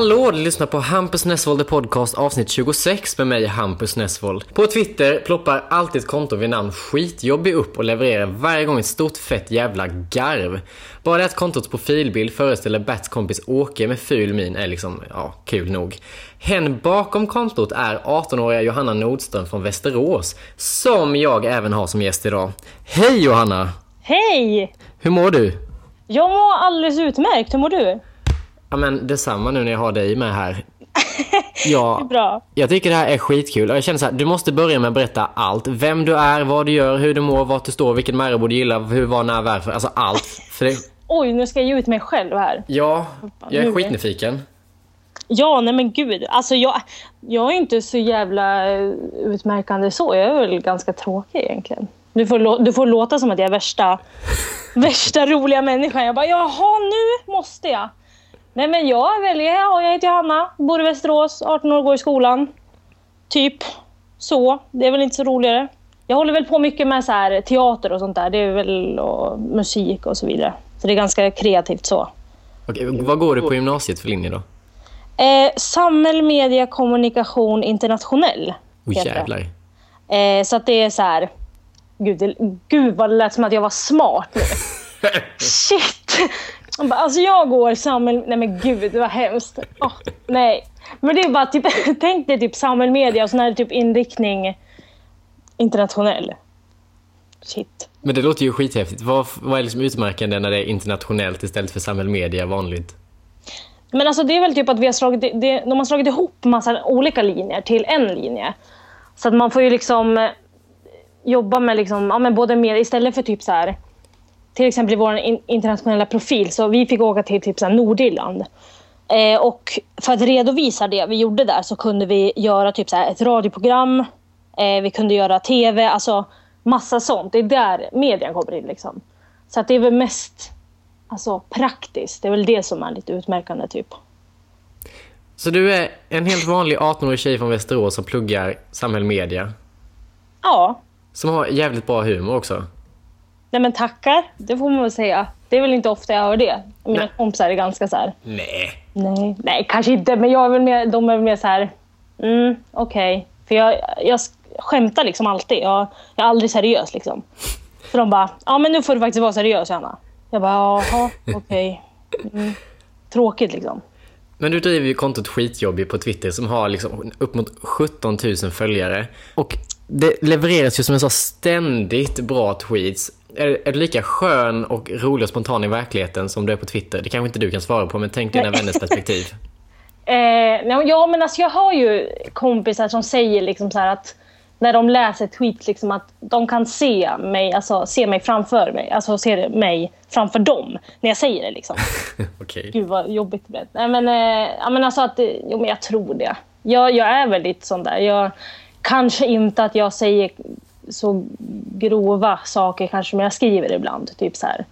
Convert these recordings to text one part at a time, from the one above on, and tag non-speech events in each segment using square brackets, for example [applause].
Hallå, du lyssnar på Hampus Nessvold Podcast avsnitt 26 med mig Hampus Nessvold. På Twitter ploppar alltid ett konto vid namn Skitjobbig upp och levererar varje gång ett stort fett jävla garv. Bara det att kontots profilbild föreställer Bats kompis Åke med ful min är liksom, ja, kul nog. Hen bakom kontot är 18-åriga Johanna Nordström från Västerås, som jag även har som gäst idag. Hej Johanna! Hej! Hur mår du? Jag mår alldeles utmärkt. Hur mår du? Ja men detsamma nu när jag har dig med här. Ja, [laughs] Bra. jag tycker det här är skitkul och jag känner så här, du måste börja med att berätta allt. Vem du är, vad du gör, hur du mår, vart du står, vilken Marabou du gillar, hur, var, när, varför. Alltså allt. För det, [laughs] Oj, nu ska jag ge ut mig själv här. ja, jag är skitnyfiken. Ja, nej men gud. Alltså jag, jag är inte så jävla eh, utmärkande så. Jag är väl ganska tråkig egentligen. Du får, du får låta som att jag är värsta, [laughs] värsta roliga människan. Jag bara, jaha nu måste jag. Nej men jag är väl, ja, jag heter Johanna, bor i Västerås, 18 år, går i skolan. Typ så. Det är väl inte så roligare. Jag håller väl på mycket med så här, teater och sånt där. Det är väl och musik och så vidare. Så det är ganska kreativt så. Okej, vad går du på gymnasiet för linje då? Eh, samhäll, media, kommunikation, internationell. Oh heter det. jävlar. Eh, så att det är så här... Gud, det, gud vad det lät som att jag var smart nu. [laughs] Shit! Jag bara, Alltså jag går samhäll... Nej men gud, det var hemskt. Åh, nej. Men det är bara typ... [laughs] Tänk dig typ media och sån här typ inriktning internationell. Shit. Men det låter ju skithäftigt. Vad, vad är liksom utmärkande när det är internationellt istället för samhällsmedia vanligt? Men alltså det är väl typ att vi har slagit, det, de har slagit ihop massa olika linjer till en linje. Så att man får ju liksom eh, jobba med, liksom, ja, men både mer istället för typ så här. Till exempel i vår in, internationella profil så vi fick åka till typ Nordirland. Eh, och för att redovisa det vi gjorde där så kunde vi göra typ så ett radioprogram. Eh, vi kunde göra tv, alltså massa sånt. Det är där medien kommer in liksom. Så att det är väl mest alltså, praktiskt. Det är väl det som är lite utmärkande typ. Så du är en helt vanlig 18-årig tjej från Västerås som pluggar samhällsmedia. Ja, Som har jävligt bra humor också. Nej men tackar. Det får man väl säga. Det är väl inte ofta jag hör det. Mina Nej. kompisar är ganska så här. Nej. Nej, nej kanske inte. Men jag är väl mer, de är väl mer så här. Mm, okej. För jag, jag skämtar liksom alltid. Jag, jag är aldrig seriös liksom. Så de bara, ja men nu får du faktiskt vara seriös Anna. Jag bara, jaha, [laughs] okej. Mm. Tråkigt liksom. Men du driver ju kontot Skitjobbig på Twitter som har liksom upp mot 17 000 följare. Och det levereras ju som en så ständigt bra tweets. Är, är du lika skön och rolig och spontan i verkligheten som du är på Twitter? Det kanske inte du kan svara på, men tänk dina vänners perspektiv. [laughs] Eh, nej, ja, men alltså jag har ju kompisar som säger liksom så här att när de läser tweets liksom att de kan se mig, alltså se mig framför mig, alltså se mig framför dem när jag säger det liksom. [laughs] Okej. Gud vad jobbigt det blev. Nej men, eh, ja, men alltså att, jo men jag tror det. Jag, jag är väl lite sån där. Jag, kanske inte att jag säger så grova saker kanske, men jag skriver ibland. Typ så här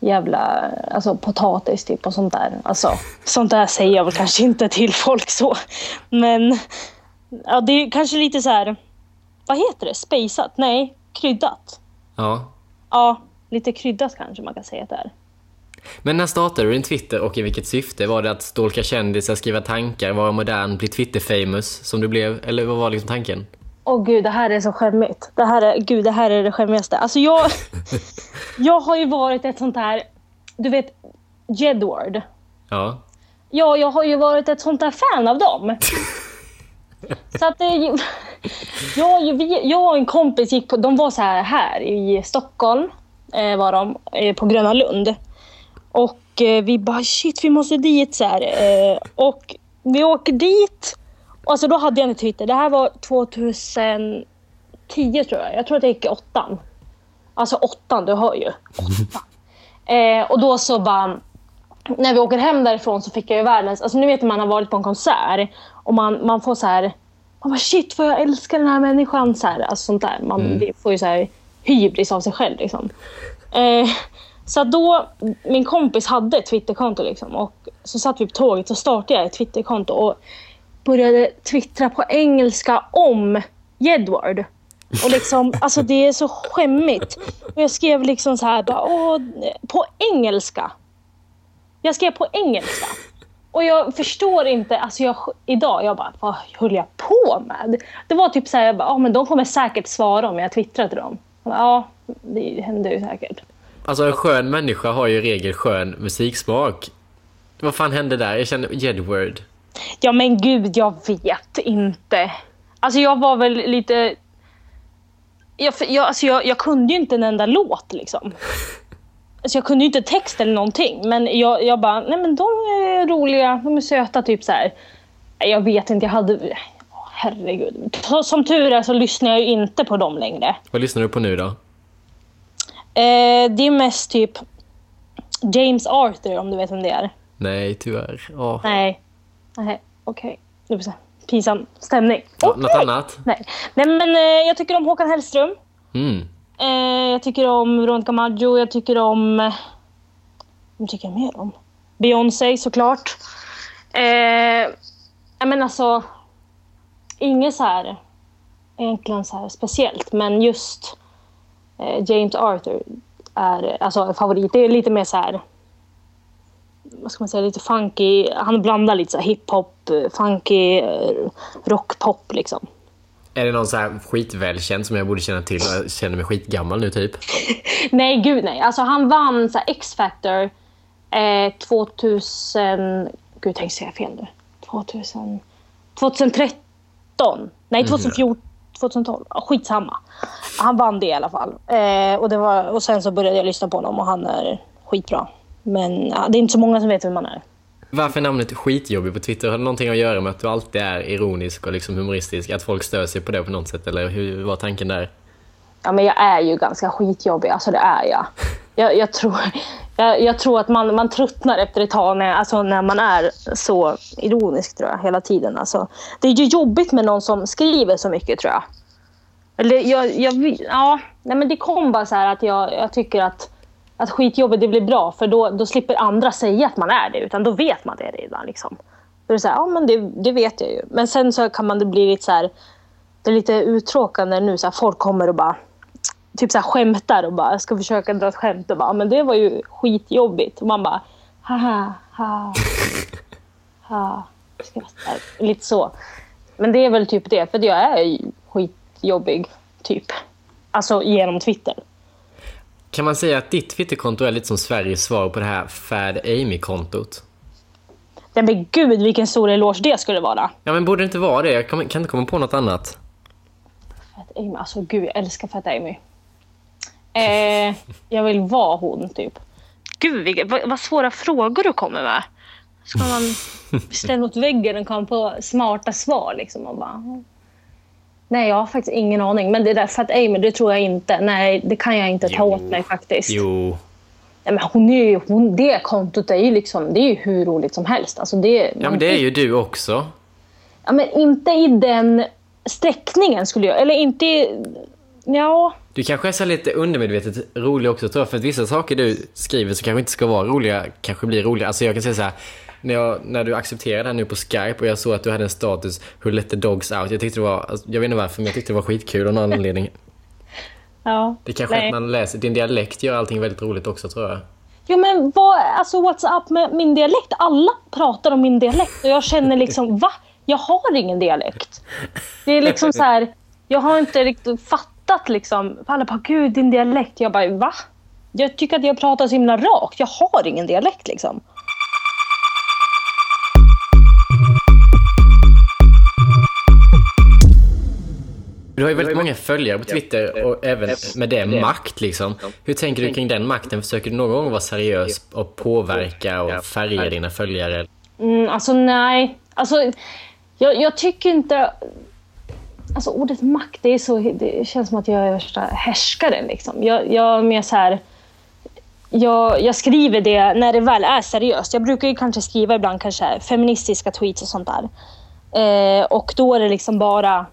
jävla alltså, potatis typ och sånt där. Alltså, sånt där säger jag väl kanske inte till folk så. Men ja, det är kanske lite så här, vad heter det? Spejsat? Nej, kryddat. Ja. Ja, lite kryddat kanske man kan säga att det är. Men när startade du din Twitter och i vilket syfte? Var det att stalka kändisar, skriva tankar, vara modern, bli Twitter-famous som du blev? Eller vad var liksom tanken? Åh gud, det här är så skämmigt. Det här är, gud, det här är det skämmigaste. Alltså jag, [laughs] jag har ju varit ett sånt här, du vet, Jedward. Ja. Ja, jag har ju varit ett sånt där fan av dem. [laughs] Så att det, är jag, vi, jag och en kompis gick på, de var så här, här i Stockholm, eh, var de, eh, på Gröna Lund. Och eh, vi bara shit, vi måste dit så här. Eh, och vi åker dit. Alltså då hade jag en Twitter. Det här var 2010 tror jag. Jag tror att jag gick i åttan. Alltså åttan, du hör ju. Åttan. [laughs] Eh, och då så bara när vi åker hem därifrån så fick jag ju världens... Alltså nu vet man har varit på en konsert och man, man får så här... Man bara shit vad jag älskar den här människan. Så här, alltså sånt där. Man vi får ju så här hybris av sig själv liksom. Eh, så då, min kompis hade ett Twitterkonto liksom och så satt vi på tåget och startade jag ett Twitterkonto och började twittra på engelska om Jedward. Och liksom, [laughs] alltså det är så skämmigt. Och jag skrev liksom så här, bara, Åh, på engelska. Jag skrev på engelska. Och jag förstår inte, alltså jag, idag, jag bara, vad höll jag på med? Det var typ så här, jag bara, ja men de kommer säkert svara om jag twittrar till dem. Bara, ja, det händer ju säkert. Alltså en skön människa har ju i regel skön musiksmak. Vad fan hände där? Jag känner Jedward. Ja men gud, jag vet inte. Alltså jag var väl lite... Jag, jag, alltså jag, jag kunde ju inte en enda låt liksom. Alltså jag kunde ju inte text eller någonting. Men jag, jag bara, nej men de är roliga, de är söta typ så här. Jag vet inte, jag hade... Herregud. Som tur är så lyssnar jag ju inte på dem längre. Vad lyssnar du på nu då? Eh, det är mest typ James Arthur om du vet vem det är. Nej, tyvärr. Ja. Nej. Nej, okej. Okay. Pinsam stämning. Ja, okay. Något annat? Nej. Nej, men eh, jag tycker om Håkan Hellström. Mm. Eh, jag tycker om Veronica Maggio. Jag tycker om... Eh, vem tycker jag mer om? Beyoncé såklart. Eh, men alltså... Inget så här... Egentligen så här speciellt, men just eh, James Arthur är alltså favorit. Det är lite mer så här vad ska man säga, lite funky. Han blandar lite så hiphop, funky, rockpop liksom. Är det någon så här skitvälkänd som jag borde känna till och känner mig skitgammal nu typ? [laughs] nej, gud nej. Alltså han vann så X-Factor eh, 2000... Gud, tänk säga fel nu. 2000... 2013. Nej, 2014. Mm. 2012. Skitsamma. Han vann det i alla fall. Eh, och, det var, och sen så började jag lyssna på honom och han är skitbra. Men ja, det är inte så många som vet vem man är. Varför är namnet skitjobbig på Twitter? Har det någonting att göra med att du alltid är ironisk och liksom humoristisk? Att folk stör sig på det på något sätt? Eller hur var tanken där? Ja, men jag är ju ganska skitjobbig. Alltså det är jag. [laughs] Jag, jag tror, jag, jag, tror att man, man tröttnar efter ett tag när, alltså när man är så ironisk tror jag, hela tiden. Alltså, det är ju jobbigt med någon som skriver så mycket tror jag. Eller jag, jag, ja, nej men det kom bara så här att jag, jag tycker att att skitjobbet det blir bra för då, då slipper andra säga att man är det utan då vet man det redan. Liksom. Då är det så här, ja men det, det vet jag ju. Men sen så kan man det bli lite så här, det är lite uttråkande nu så här, folk kommer och bara typ så här skämtar och bara ska försöka dra ett skämt och bara, men det var ju skitjobbigt. Och man bara, haha, ha, ha. Lite så. Men det är väl typ det, för jag är skitjobbig, typ. Alltså genom Twitter. Kan man säga att ditt Twitterkonto är lite som Sveriges svar på det här Fad Amy-kontot? Nej men gud vilken stor eloge det skulle vara. Ja men borde det inte vara det? Jag kan, inte komma på något annat. Fat Amy, alltså gud jag älskar Fat Amy. Eh, jag vill vara hon typ. Gud vilka, vad, vad svåra frågor du kommer med. Ska man [laughs] ställa mot väggen och komma på smarta svar liksom och bara... Nej, jag har faktiskt ingen aning. Men det där Fat Amy, det tror jag inte. Nej, det kan jag inte ta jo. åt mig faktiskt. Jo. Nej, men hon är ju, hon, det kontot är ju, liksom, det är ju hur roligt som helst. Alltså det, ja, men det är ju du också. Ja, men inte i den sträckningen skulle jag... Eller inte i... Ja. Du kanske är så lite undermedvetet rolig också tror jag. För att vissa saker du skriver så kanske inte ska vara roliga, kanske blir roliga. Alltså jag kan säga så här när, jag, när du accepterade det här nu på Skype och jag såg att du hade en status Who let the dogs out. Jag tyckte det var, alltså, jag vet inte varför, men jag tyckte det var skitkul av någon anledning. [laughs] Ja. Det kanske att man läser, din dialekt gör allting väldigt roligt också tror jag. Jo men vad, alltså what's up med min dialekt? Alla pratar om min dialekt och jag känner liksom, va? Jag har ingen dialekt. Det är liksom så här, jag har inte riktigt fattat liksom. Alla bara, gud din dialekt. Jag bara, va? Jag tycker att jag pratar så himla rakt. Jag har ingen dialekt liksom. Du har ju väldigt många följare på Twitter och även med det makt liksom. Hur tänker du kring den makten? Försöker du någon gång vara seriös och påverka och färga dina följare? Mm, alltså nej. Alltså, jag, jag tycker inte... Alltså ordet makt, det, är så, det känns som att jag är värsta härskaren. Liksom. Jag, jag är mer så här... Jag, jag, skriver det när det väl är seriöst. Jag brukar ju kanske skriva ibland kanske feministiska tweets och sånt där. Eh, och då är det liksom bara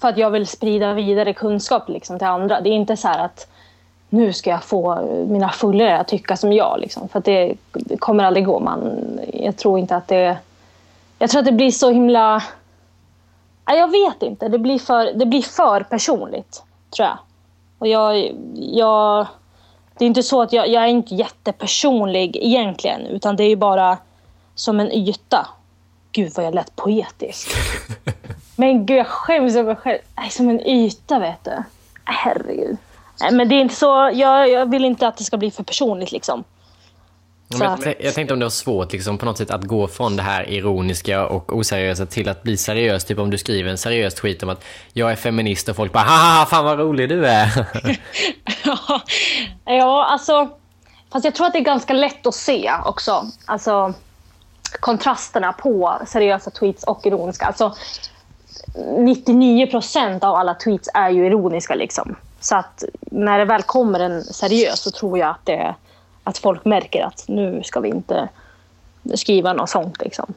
för att jag vill sprida vidare kunskap liksom till andra. Det är inte så att nu ska jag få mina följare att tycka som jag. Liksom, för det, det, kommer aldrig gå. Man, jag tror inte att det... Jag tror att det blir så himla... Jag vet inte. Det blir för, det blir för personligt, tror jag. Och jag, jag, det är inte så att jag, jag är inte jättepersonlig egentligen. Utan det är bara som en yta. Gud vad jag lät poetisk. [laughs] Men gud, jag skäms över mig själv. Nej, som en yta, vet du. Herregud. Nej, men det är inte så... Jag, jag vill inte att det ska bli för personligt liksom. Ja, jag, jag tänkte om det var svårt liksom, på något sätt att gå från det här ironiska och oseriösa till att bli seriös. Typ om du skriver en seriös tweet om att jag är feminist och folk bara haha, fan vad rolig du är. [laughs] ja, alltså. Fast jag tror att det är ganska lätt att se också. Alltså kontrasterna på seriösa tweets och ironiska. Alltså 99 procent av alla tweets är ju ironiska liksom. Så att när det väl kommer en seriös så tror jag att, det, att folk märker att nu ska vi inte skriva något sånt. Liksom.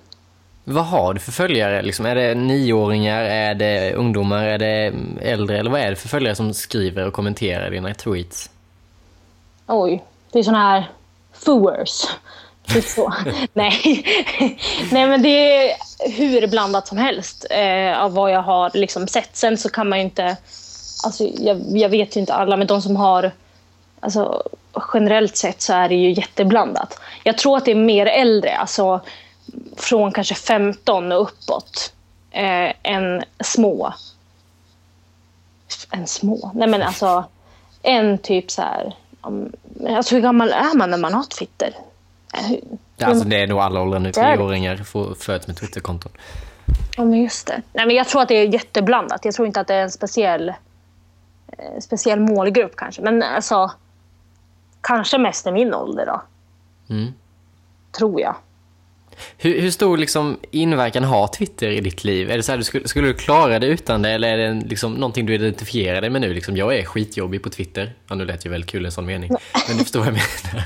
Vad har du för följare? Liksom, är det nioåringar, är det ungdomar, är det äldre? Eller vad är det för följare som skriver och kommenterar dina tweets? Oj, det är såna här fooers. Typ så. [laughs] Nej. [laughs] Nej, men det är hur blandat som helst eh, av vad jag har liksom sett. Sen så kan man ju inte alltså, jag, jag, vet ju inte alla, men de som har... Alltså, generellt sett så är det ju jätteblandat. Jag tror att det är mer äldre, alltså från kanske 15 och uppåt, eh, än små. En små? Nej men alltså, en typ så här... Alltså hur gammal är man när man har Twitter? Alltså det är nog alla åldrar nu. Treåringar föds med Twitterkonton. Ja, men just det. Nej, men jag tror att det är jätteblandat. Jag tror inte att det är en speciell Eh, speciell målgrupp kanske. Men alltså, kanske mest i min ålder då. Mm. Tror jag. Hur, hur stor liksom inverkan har Twitter i ditt liv? Är det så här, skulle, skulle du klara det utan det eller är det liksom någonting du identifierar dig med nu? Liksom, jag är skitjobbig på Twitter. Ja, nu lät ju väldigt kul en sån mening. Men du förstår vad jag menar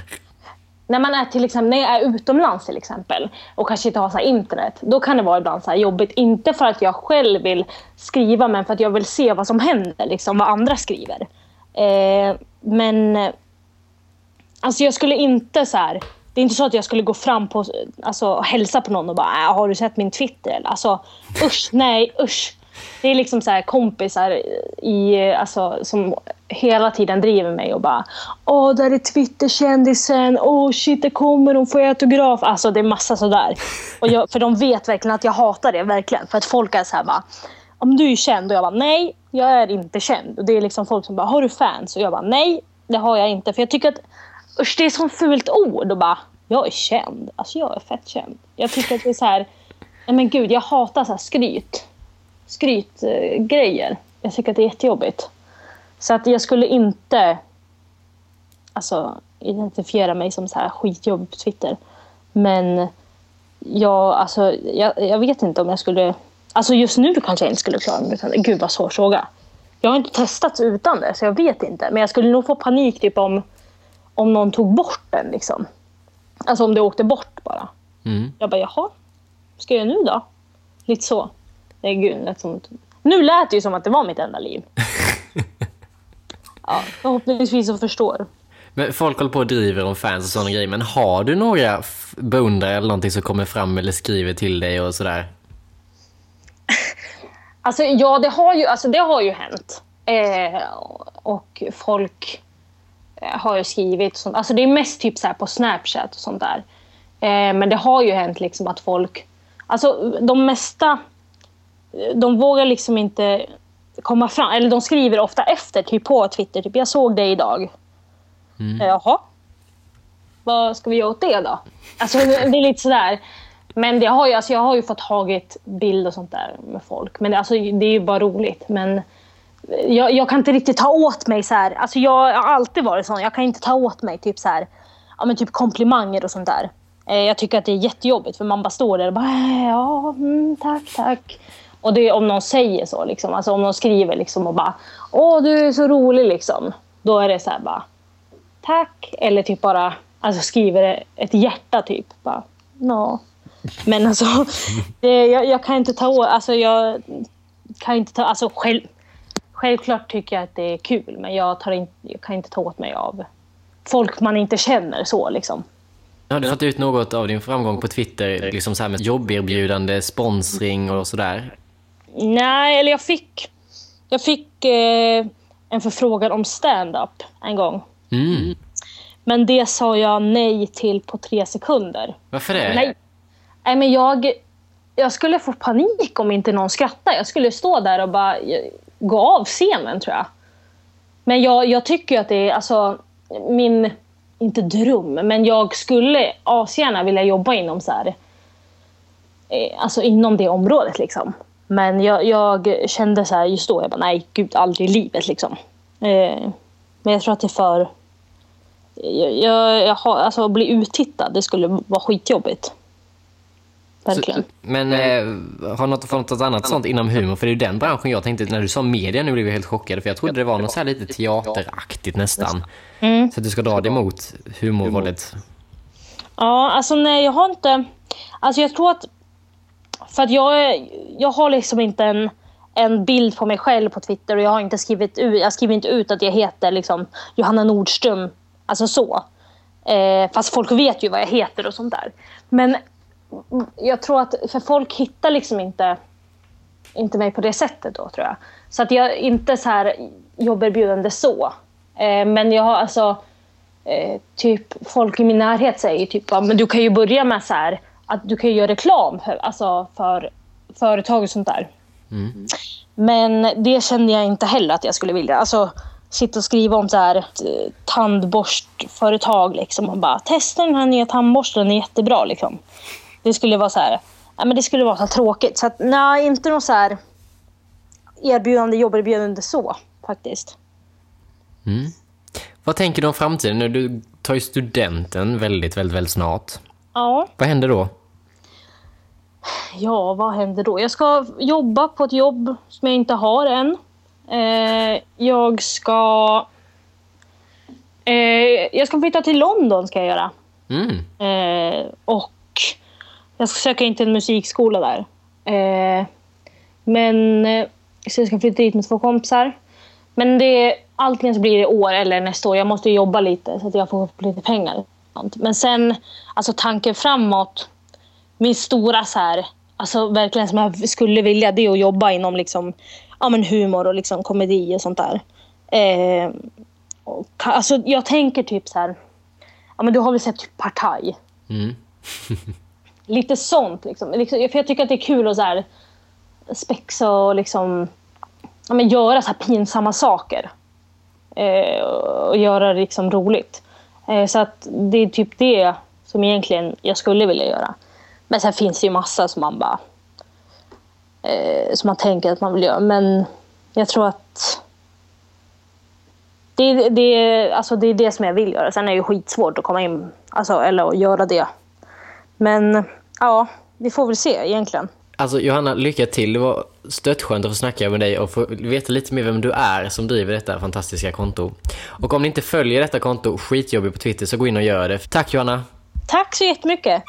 när man är till exempel, när jag är utomlands till exempel och kanske inte har så internet, då kan det vara ibland så jobbigt. Inte för att jag själv vill skriva, men för att jag vill se vad som händer, liksom, vad andra skriver. Eh, men alltså jag skulle inte så här, det är inte så att jag skulle gå fram på, alltså hälsa på någon och bara äh, “Har du sett min Twitter?” Alltså usch, nej usch. Det är liksom så kompisar i, alltså, som hela tiden driver mig och bara Åh, där är Twitterkändisen. Åh, shit, det kommer hon. Får jag autograf? Alltså, det är massa sådär. Och jag, för de vet verkligen att jag hatar det. verkligen. För att folk är så här bara Om du är känd? Och jag bara nej, jag är inte känd. Och det är liksom folk som bara Har du fans? Och jag bara nej, det har jag inte. För jag tycker att usch, det är ett sånt fult ord. Och bara Jag är känd. Alltså, jag är fett känd. Jag tycker att det är så här Nej men gud, jag hatar så här skryt skrytgrejer. Jag tycker att det är jättejobbigt. Så att jag skulle inte alltså, identifiera mig som så här skitjobb på Twitter. Men jag, alltså, jag, jag vet inte om jag skulle... Alltså just nu kanske jag inte skulle klara mig utan Gud vad svår fråga. Jag har inte testat utan det så jag vet inte. Men jag skulle nog få panik typ om, om någon tog bort den. Liksom. Alltså om det åkte bort bara. Mm. Jag bara jaha, vad ska jag nu då? Lite så. Nej, gud, lät som... Nu lät det ju som att det var mitt enda liv. [laughs] ja, förhoppningsvis så förstår. Men folk håller på och driver om fans och sådana grejer. Men har du några beundrare eller någonting som kommer fram eller skriver till dig och sådär? [laughs] alltså ja, det har ju, alltså, det har ju hänt. Eh, och folk eh, har ju skrivit sånt. Alltså det är mest typ så på Snapchat och sånt där. Eh, men det har ju hänt liksom att folk... Alltså de mesta de vågar liksom inte komma fram. Eller de skriver ofta efter typ på Twitter. Typ, jag såg dig idag. Mm. Eh, jaha. Vad ska vi göra åt det då? Alltså, det är lite sådär. Men det har ju, alltså, jag har ju fått tagit bild och sånt där med folk. Men det, alltså, det är ju bara roligt. Men jag, jag, kan inte riktigt ta åt mig så här. Alltså, jag har alltid varit sån. Jag kan inte ta åt mig typ så här, ja, men typ komplimanger och sånt där. Eh, jag tycker att det är jättejobbigt för man bara står där och bara ja, mm, tack, tack. Och det är om någon säger så, liksom. alltså om någon skriver liksom och bara Åh, du är så rolig liksom. Då är det så här bara Tack. Eller typ bara alltså skriver ett hjärta typ. Bara, no. Men alltså, [laughs] det, jag, jag, kan inte ta åt, alltså jag kan inte ta, alltså själv, självklart tycker jag att det är kul men jag, tar in, jag kan inte ta åt mig av folk man inte känner så liksom. Har du fått ut något av din framgång på Twitter, liksom så här med jobberbjudande, sponsring och sådär? Nej, eller jag fick, jag fick eh, en förfrågan om stand-up en gång. Mm. Men det sa jag nej till på tre sekunder. Varför det? Nej. Nej, men jag, jag skulle få panik om inte någon skrattade. Jag skulle stå där och bara eh, gå av scenen tror jag. Men jag, jag tycker att det är alltså min, inte dröm, men jag skulle asgärna vilja jobba inom så här, eh, alltså inom det området liksom. Men jag, jag kände så här just då, jag bara nej gud aldrig i livet liksom. Eh, men jag tror att det är för... Jag, jag, jag har, alltså att bli uttittad, det skulle vara skitjobbigt. Verkligen. Så, men eh, har något fått något annat sånt inom humor? För det är ju den branschen jag tänkte, när du sa media nu blev jag helt chockad. För jag trodde det var något så här lite teateraktigt nästan. Mm. Så att du ska dra det emot humorvåldet. Ja, alltså nej jag har inte... Alltså jag tror att... För att jag, jag har liksom inte en, en bild på mig själv på Twitter och jag har inte skrivit ut, jag skriver inte ut att jag heter liksom Johanna Nordström. Alltså så. Eh, fast folk vet ju vad jag heter och sånt där. Men jag tror att, för folk hittar liksom inte, inte mig på det sättet då tror jag. Så att jag är inte så här jobberbjudande så. Eh, men jag har alltså, eh, typ folk i min närhet säger typ, ja, men du kan ju börja med så här, att du kan göra reklam för, alltså för företag och sånt där. Mm. Men det kände jag inte heller att jag skulle vilja. Alltså, sitta och skriva om så här, tandborstföretag liksom, och bara testa den här nya tandborsten, den är jättebra. Liksom. Det skulle vara så här, ja, men det skulle vara så tråkigt. Så att, nej, inte något så här erbjudande, jobberbjudande så faktiskt. Mm. Vad tänker du om framtiden? Nu, du tar ju studenten väldigt, väldigt, väldigt snart. Ja. Vad händer då? Ja, vad händer då? Jag ska jobba på ett jobb som jag inte har än. Eh, jag ska... Eh, jag ska flytta till London ska jag göra. Mm. Eh, och jag ska söka in till en musikskola där. Eh, men eh, så jag ska flytta dit med två kompisar. Men det, antingen så blir det i år eller nästa år. Jag måste jobba lite så att jag får lite pengar. Men sen, alltså tanken framåt. Min stora så här, alltså verkligen som jag skulle vilja, det är att jobba inom liksom, ja, men humor och liksom komedi och sånt där. Eh, och, alltså jag tänker typ så här, ja men du har väl sett typ Partaj? Mm. [laughs] lite sånt. Liksom. För jag tycker att det är kul att så här, spexa och liksom, ja, men göra så pinsamma saker. Eh, och göra det liksom roligt. Eh, så att det är typ det som egentligen jag skulle vilja göra. Men sen finns det ju massa som man bara eh, som man tänker att man vill göra. Men jag tror att det, det, alltså det är det som jag vill göra. Sen är det ju skitsvårt att komma in, alltså, eller att göra det. Men ja, vi får väl se egentligen. Alltså Johanna, lycka till. Det var stöttskönt att få snacka med dig och få veta lite mer vem du är som driver detta fantastiska konto. Och om ni inte följer detta konto, skitjobbigt på Twitter, så gå in och gör det. Tack Johanna! Tack så jättemycket!